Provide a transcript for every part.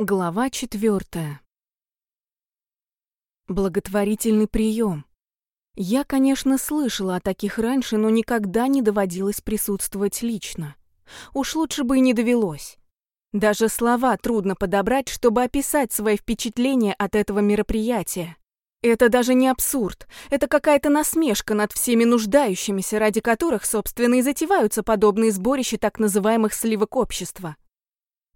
Глава четвертая. Благотворительный прием. Я, конечно, слышала о таких раньше, но никогда не доводилось присутствовать лично. Уж лучше бы и не довелось. Даже слова трудно подобрать, чтобы описать свои впечатления от этого мероприятия. Это даже не абсурд, это какая-то насмешка над всеми нуждающимися, ради которых, собственно, и затеваются подобные сборища так называемых сливок общества.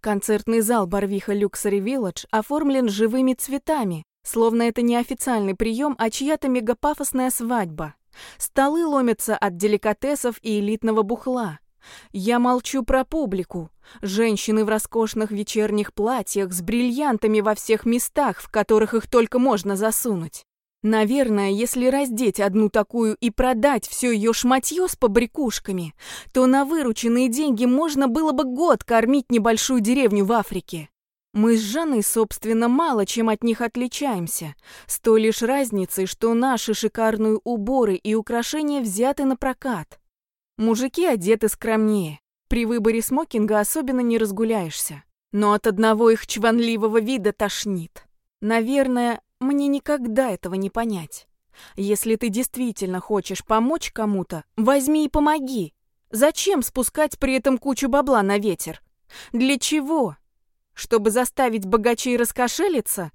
Концертный зал Барвиха Люксери Вилледж оформлен живыми цветами, словно это не официальный прием, а чья-то мегапафосная свадьба. Столы ломятся от деликатесов и элитного бухла. Я молчу про публику. Женщины в роскошных вечерних платьях с бриллиантами во всех местах, в которых их только можно засунуть. Наверное, если раздеть одну такую и продать все ее шматье с побрякушками, то на вырученные деньги можно было бы год кормить небольшую деревню в Африке. Мы с Жанной, собственно, мало чем от них отличаемся, с той лишь разницей, что наши шикарные уборы и украшения взяты на прокат. Мужики одеты скромнее, при выборе смокинга особенно не разгуляешься, но от одного их чванливого вида тошнит. Наверное, мне никогда этого не понять. Если ты действительно хочешь помочь кому-то, возьми и помоги. Зачем спускать при этом кучу бабла на ветер? Для чего? Чтобы заставить богачей раскошелиться?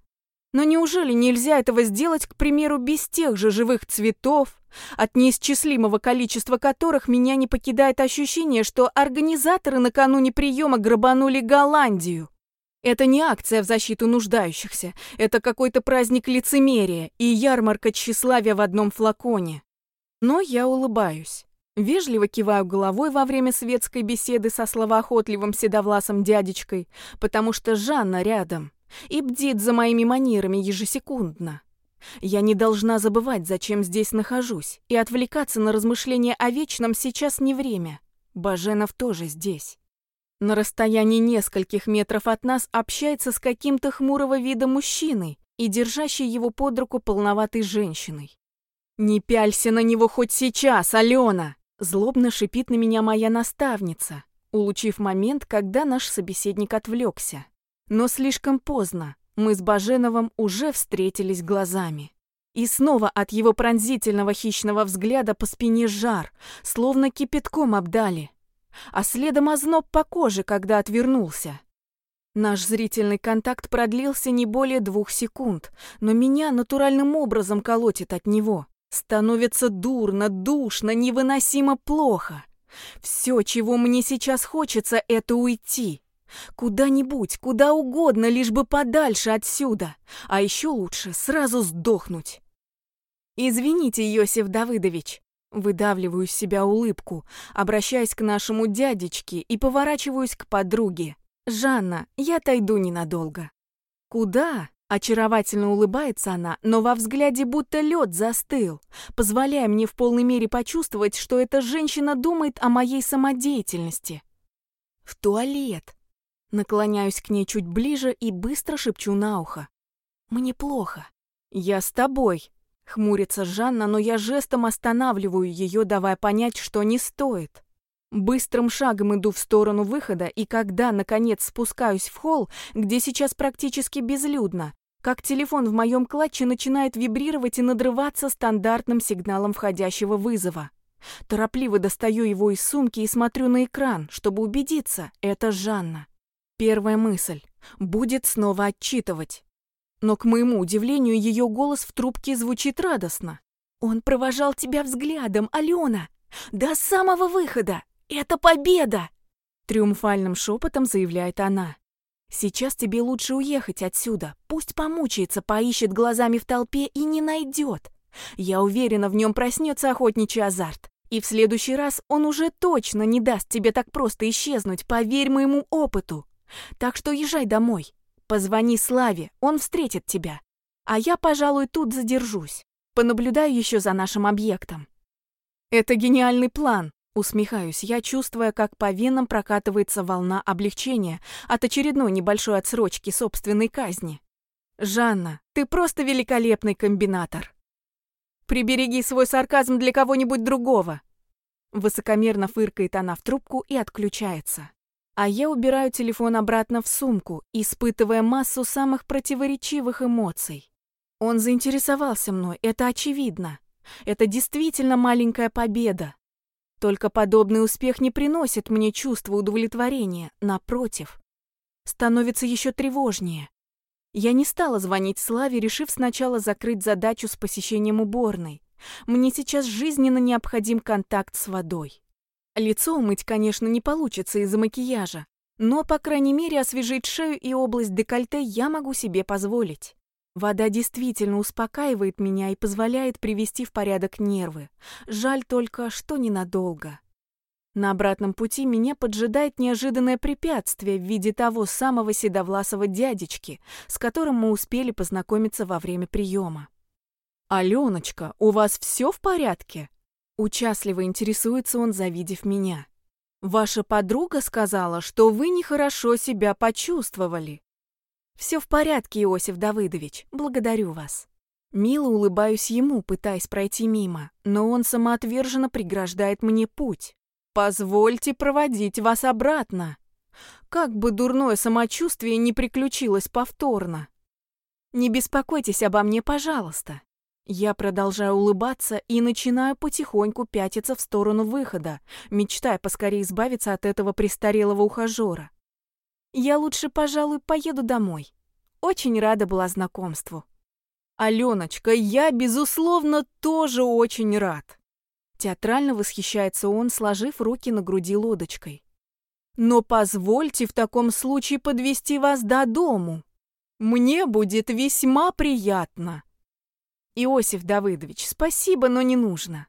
Но неужели нельзя этого сделать, к примеру, без тех же живых цветов, от неисчислимого количества которых меня не покидает ощущение, что организаторы накануне приема грабанули Голландию? Это не акция в защиту нуждающихся, это какой-то праздник лицемерия и ярмарка тщеславия в одном флаконе. Но я улыбаюсь. Вежливо киваю головой во время светской беседы со словоохотливым седовласым дядечкой, потому что Жанна рядом и бдит за моими манерами ежесекундно. Я не должна забывать, зачем здесь нахожусь, и отвлекаться на размышления о вечном сейчас не время. Баженов тоже здесь. На расстоянии нескольких метров от нас общается с каким-то хмурого вида мужчиной и держащей его под руку полноватой женщиной. «Не пялься на него хоть сейчас, Алена!» Злобно шипит на меня моя наставница, улучив момент, когда наш собеседник отвлекся. Но слишком поздно, мы с Баженовым уже встретились глазами. И снова от его пронзительного хищного взгляда по спине жар, словно кипятком обдали а следом озноб по коже, когда отвернулся. Наш зрительный контакт продлился не более двух секунд, но меня натуральным образом колотит от него. Становится дурно, душно, невыносимо плохо. Все, чего мне сейчас хочется, это уйти. Куда-нибудь, куда угодно, лишь бы подальше отсюда. А еще лучше сразу сдохнуть. «Извините, Иосиф Давыдович», Выдавливаю из себя улыбку, обращаясь к нашему дядечке и поворачиваюсь к подруге. «Жанна, я отойду ненадолго». «Куда?» Очаровательно улыбается она, но во взгляде будто лед застыл, позволяя мне в полной мере почувствовать, что эта женщина думает о моей самодеятельности. «В туалет!» Наклоняюсь к ней чуть ближе и быстро шепчу на ухо. «Мне плохо. Я с тобой», Хмурится Жанна, но я жестом останавливаю ее, давая понять, что не стоит. Быстрым шагом иду в сторону выхода, и когда, наконец, спускаюсь в холл, где сейчас практически безлюдно, как телефон в моем клатче начинает вибрировать и надрываться стандартным сигналом входящего вызова. Торопливо достаю его из сумки и смотрю на экран, чтобы убедиться, это Жанна. Первая мысль. Будет снова отчитывать. Но, к моему удивлению, ее голос в трубке звучит радостно. «Он провожал тебя взглядом, Алена! До самого выхода! Это победа!» Триумфальным шепотом заявляет она. «Сейчас тебе лучше уехать отсюда. Пусть помучается, поищет глазами в толпе и не найдет. Я уверена, в нем проснется охотничий азарт. И в следующий раз он уже точно не даст тебе так просто исчезнуть, поверь моему опыту. Так что езжай домой. Позвони Славе, он встретит тебя. А я, пожалуй, тут задержусь. Понаблюдаю еще за нашим объектом. Это гениальный план, усмехаюсь я, чувствуя, как по венам прокатывается волна облегчения от очередной небольшой отсрочки собственной казни. Жанна, ты просто великолепный комбинатор. Прибереги свой сарказм для кого-нибудь другого. Высокомерно фыркает она в трубку и отключается. А я убираю телефон обратно в сумку, испытывая массу самых противоречивых эмоций. Он заинтересовался мной, это очевидно. Это действительно маленькая победа. Только подобный успех не приносит мне чувства удовлетворения, напротив. Становится еще тревожнее. Я не стала звонить Славе, решив сначала закрыть задачу с посещением уборной. Мне сейчас жизненно необходим контакт с водой. Лицо умыть, конечно, не получится из-за макияжа, но, по крайней мере, освежить шею и область декольте я могу себе позволить. Вода действительно успокаивает меня и позволяет привести в порядок нервы. Жаль только, что ненадолго. На обратном пути меня поджидает неожиданное препятствие в виде того самого седовласого дядечки, с которым мы успели познакомиться во время приема. «Аленочка, у вас все в порядке?» Участливо интересуется он, завидев меня. «Ваша подруга сказала, что вы нехорошо себя почувствовали». «Все в порядке, Иосиф Давыдович, благодарю вас». Мило улыбаюсь ему, пытаясь пройти мимо, но он самоотверженно преграждает мне путь. «Позвольте проводить вас обратно». Как бы дурное самочувствие не приключилось повторно. «Не беспокойтесь обо мне, пожалуйста. Я продолжаю улыбаться и начинаю потихоньку пятиться в сторону выхода, мечтая поскорее избавиться от этого престарелого ухажера. Я лучше, пожалуй, поеду домой. Очень рада была знакомству. Аленочка, я, безусловно, тоже очень рад. Театрально восхищается он, сложив руки на груди лодочкой. Но позвольте в таком случае подвести вас до дому. Мне будет весьма приятно. Иосиф Давыдович, спасибо, но не нужно.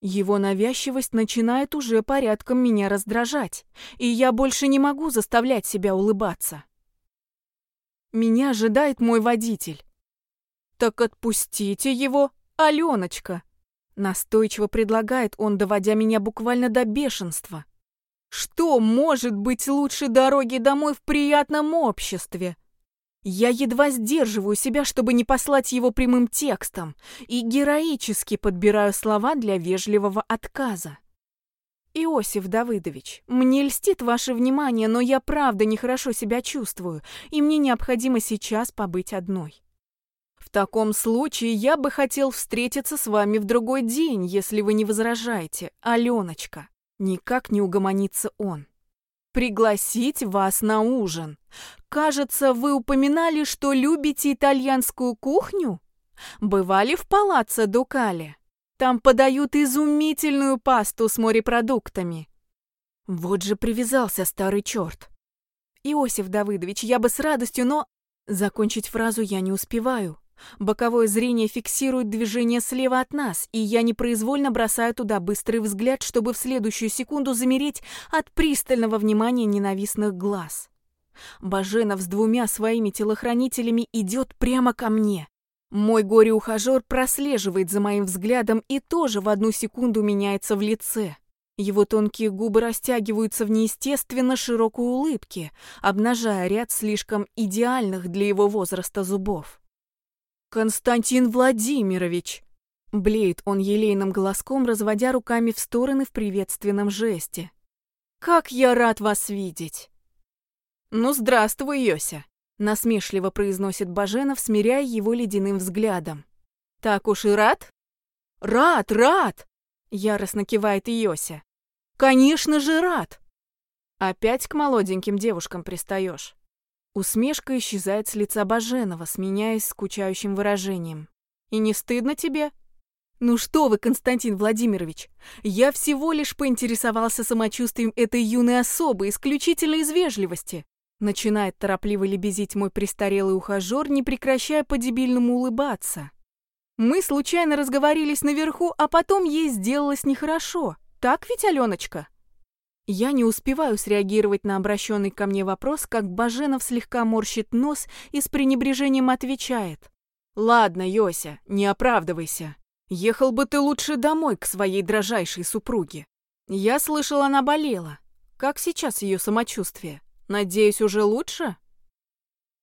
Его навязчивость начинает уже порядком меня раздражать, и я больше не могу заставлять себя улыбаться. Меня ожидает мой водитель. Так отпустите его, Аленочка. Настойчиво предлагает он, доводя меня буквально до бешенства. Что может быть лучше дороги домой в приятном обществе? Я едва сдерживаю себя, чтобы не послать его прямым текстом, и героически подбираю слова для вежливого отказа. «Иосиф Давыдович, мне льстит ваше внимание, но я правда нехорошо себя чувствую, и мне необходимо сейчас побыть одной. В таком случае я бы хотел встретиться с вами в другой день, если вы не возражаете, Аленочка». Никак не угомонится он пригласить вас на ужин. Кажется, вы упоминали, что любите итальянскую кухню? Бывали в палаццо Дукале? Там подают изумительную пасту с морепродуктами. Вот же привязался старый черт. Иосиф Давыдович, я бы с радостью, но... Закончить фразу я не успеваю. Боковое зрение фиксирует движение слева от нас, и я непроизвольно бросаю туда быстрый взгляд, чтобы в следующую секунду замереть от пристального внимания ненавистных глаз. Баженов с двумя своими телохранителями идет прямо ко мне. Мой горе-ухажер прослеживает за моим взглядом и тоже в одну секунду меняется в лице. Его тонкие губы растягиваются в неестественно широкой улыбке, обнажая ряд слишком идеальных для его возраста зубов. «Константин Владимирович!» Блеет он елейным голоском, разводя руками в стороны в приветственном жесте. «Как я рад вас видеть!» «Ну, здравствуй, Йося!» Насмешливо произносит Баженов, смиряя его ледяным взглядом. «Так уж и рад?» «Рад, рад!» Яростно кивает Йося. «Конечно же рад!» «Опять к молоденьким девушкам пристаешь?» Усмешка исчезает с лица Баженова, сменяясь скучающим выражением. «И не стыдно тебе?» «Ну что вы, Константин Владимирович, я всего лишь поинтересовался самочувствием этой юной особы исключительно из вежливости». Начинает торопливо лебезить мой престарелый ухажер, не прекращая по-дебильному улыбаться. Мы случайно разговорились наверху, а потом ей сделалось нехорошо. Так ведь, Аленочка? Я не успеваю среагировать на обращенный ко мне вопрос, как Баженов слегка морщит нос и с пренебрежением отвечает. «Ладно, Йося, не оправдывайся. Ехал бы ты лучше домой к своей дрожайшей супруге. Я слышал, она болела. Как сейчас ее самочувствие? Надеюсь, уже лучше?»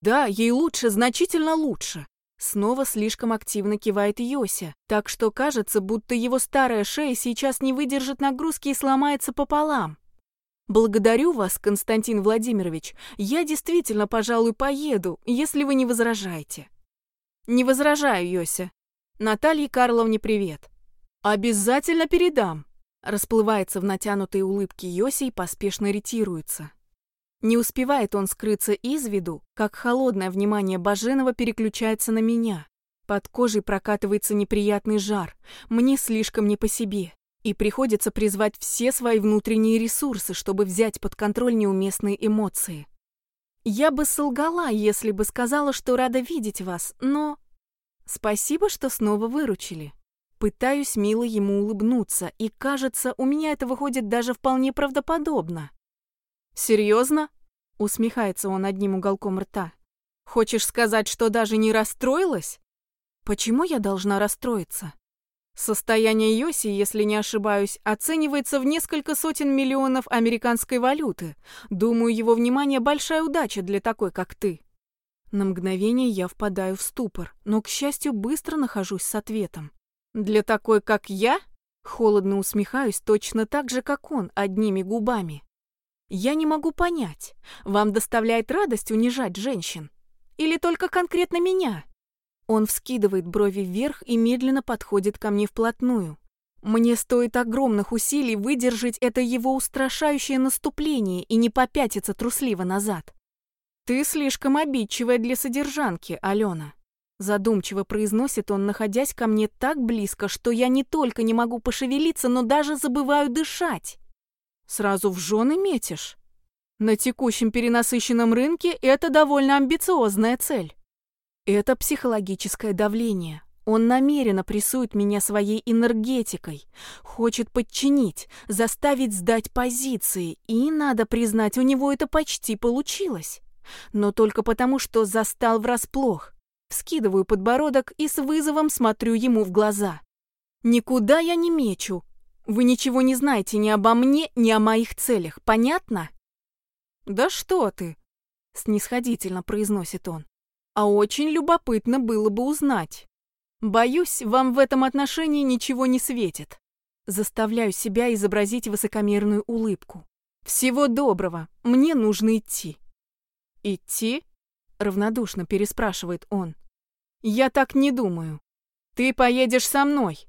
«Да, ей лучше, значительно лучше. Снова слишком активно кивает Йося, так что кажется, будто его старая шея сейчас не выдержит нагрузки и сломается пополам. Благодарю вас, Константин Владимирович. Я действительно, пожалуй, поеду, если вы не возражаете. Не возражаю, Йося. Наталье Карловне привет. Обязательно передам. Расплывается в натянутой улыбке Йоси и поспешно ретируется. Не успевает он скрыться из виду, как холодное внимание Баженова переключается на меня. Под кожей прокатывается неприятный жар, мне слишком не по себе, и приходится призвать все свои внутренние ресурсы, чтобы взять под контроль неуместные эмоции. Я бы солгала, если бы сказала, что рада видеть вас, но... Спасибо, что снова выручили. Пытаюсь мило ему улыбнуться, и, кажется, у меня это выходит даже вполне правдоподобно. «Серьезно?» — усмехается он одним уголком рта. «Хочешь сказать, что даже не расстроилась?» «Почему я должна расстроиться?» Состояние Йоси, если не ошибаюсь, оценивается в несколько сотен миллионов американской валюты. Думаю, его внимание большая удача для такой, как ты. На мгновение я впадаю в ступор, но, к счастью, быстро нахожусь с ответом. Для такой, как я? Холодно усмехаюсь точно так же, как он, одними губами. Я не могу понять, вам доставляет радость унижать женщин? Или только конкретно меня? Он вскидывает брови вверх и медленно подходит ко мне вплотную. Мне стоит огромных усилий выдержать это его устрашающее наступление и не попятиться трусливо назад. «Ты слишком обидчивая для содержанки, Алена», Задумчиво произносит он, находясь ко мне так близко, что я не только не могу пошевелиться, но даже забываю дышать. Сразу в жены метишь? На текущем перенасыщенном рынке это довольно амбициозная цель. Это психологическое давление. Он намеренно прессует меня своей энергетикой, хочет подчинить, заставить сдать позиции, и, надо признать, у него это почти получилось. Но только потому, что застал врасплох. Скидываю подбородок и с вызовом смотрю ему в глаза. «Никуда я не мечу. Вы ничего не знаете ни обо мне, ни о моих целях, понятно?» «Да что ты!» — снисходительно произносит он. «А очень любопытно было бы узнать. Боюсь, вам в этом отношении ничего не светит». Заставляю себя изобразить высокомерную улыбку. «Всего доброго, мне нужно идти». «Идти?» Равнодушно переспрашивает он. Я так не думаю. Ты поедешь со мной.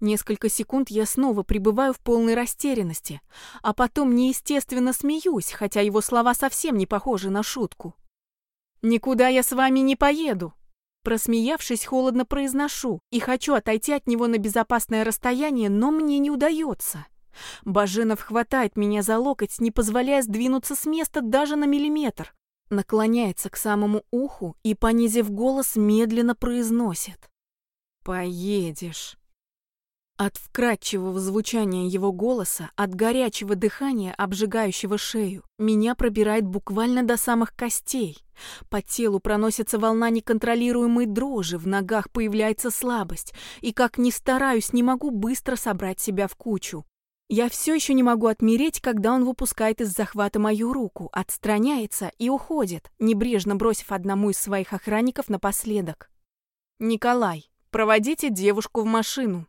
Несколько секунд я снова пребываю в полной растерянности, а потом неестественно смеюсь, хотя его слова совсем не похожи на шутку. «Никуда я с вами не поеду!» Просмеявшись, холодно произношу и хочу отойти от него на безопасное расстояние, но мне не удается. Баженов хватает меня за локоть, не позволяя сдвинуться с места даже на миллиметр наклоняется к самому уху и, понизив голос, медленно произносит. «Поедешь». От вкрадчивого звучания его голоса, от горячего дыхания, обжигающего шею, меня пробирает буквально до самых костей. По телу проносится волна неконтролируемой дрожи, в ногах появляется слабость, и как ни стараюсь, не могу быстро собрать себя в кучу. Я все еще не могу отмереть, когда он выпускает из захвата мою руку, отстраняется и уходит, небрежно бросив одному из своих охранников напоследок. «Николай, проводите девушку в машину».